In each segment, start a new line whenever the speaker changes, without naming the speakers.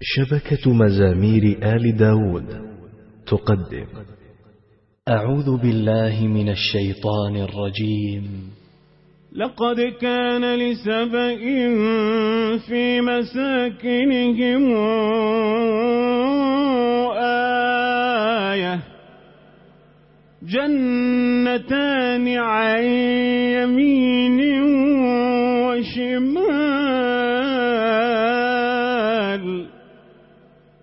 شبكة مزامير آل داود تقدم.
أعوذ بالله من الشيطان الرجيم.
لقد كان لسبئ في مساكنهم آية جنتان عن يمين وشمال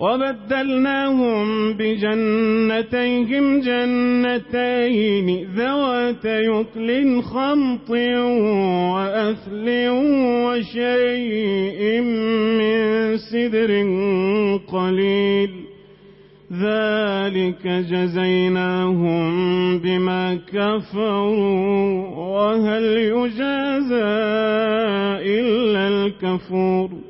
وبدلناهم بجنتيهم جنتين ذوات يطل خمط وأثل وشيء من سدر قليل ذلك جزيناهم بما كفروا وهل يجازى إلا الكفور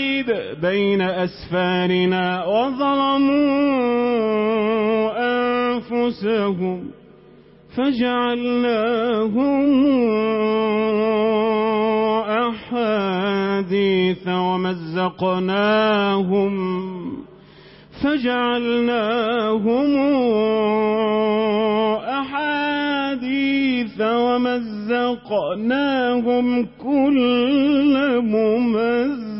بعيد بين أسفارنا وظلموا أنفسهم فجعلناهم أحاديث ومزقناهم فجعلناهم أحاديث ومزقناهم كل ممزق